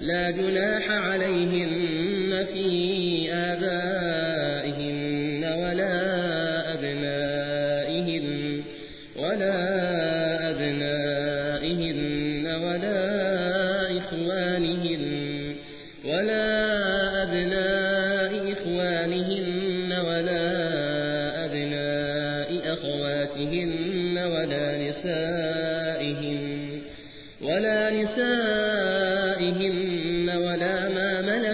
لا جناح عليهن في آبائهن ولا أبنائهن ولا أبنائهن ولا إخوانهن ولا أبناء إخوانهن ولا أبناء أخواتهن ولا نسائهن ولا نسائهن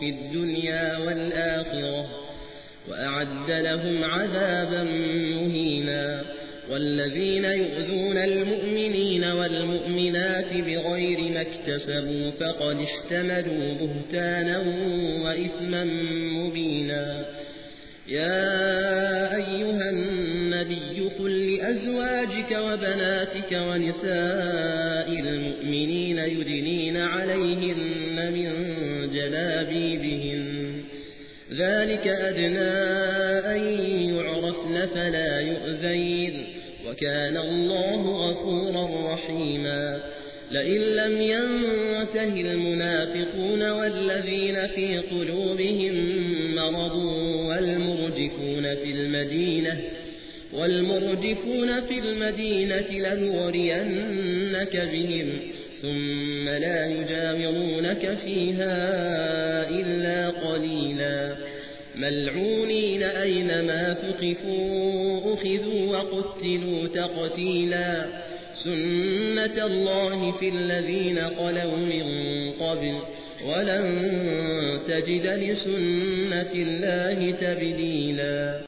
في الدنيا والآخرة وأعد لهم عذابا مهينا والذين يؤذون المؤمنين والمؤمنات بغير ما اكتسبوا فقد احتملوا بهتانا وإثما مبينا يا أيها النبي قل لأزواجك وبناتك ونساء المؤمنين يدنين عليهن من جلابيبهن ذلك أدنى أن يعرفن فلا يؤذين. وكان الله غفورا رحيما. لئن لم ينته المنافقون والذين في قلوبهم مرض والمرجفون في المدينة والمرجفون في المدينة لنورينك بهم ثم لا يجاورونك فيها إلا قليلا. ملعونين أينما ثقفوا أخذوا وقتلوا تقتيلا. سنة الله في الذين قلوا من قبل. ولن تجد لسنة الله تبديلا.